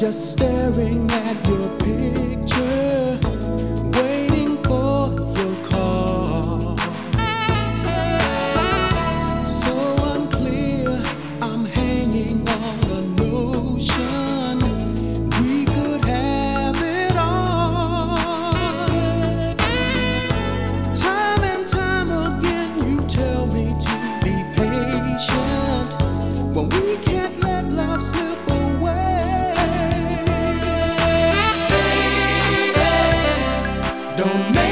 just staring don't make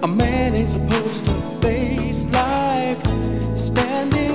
A man is supposed to face life standing.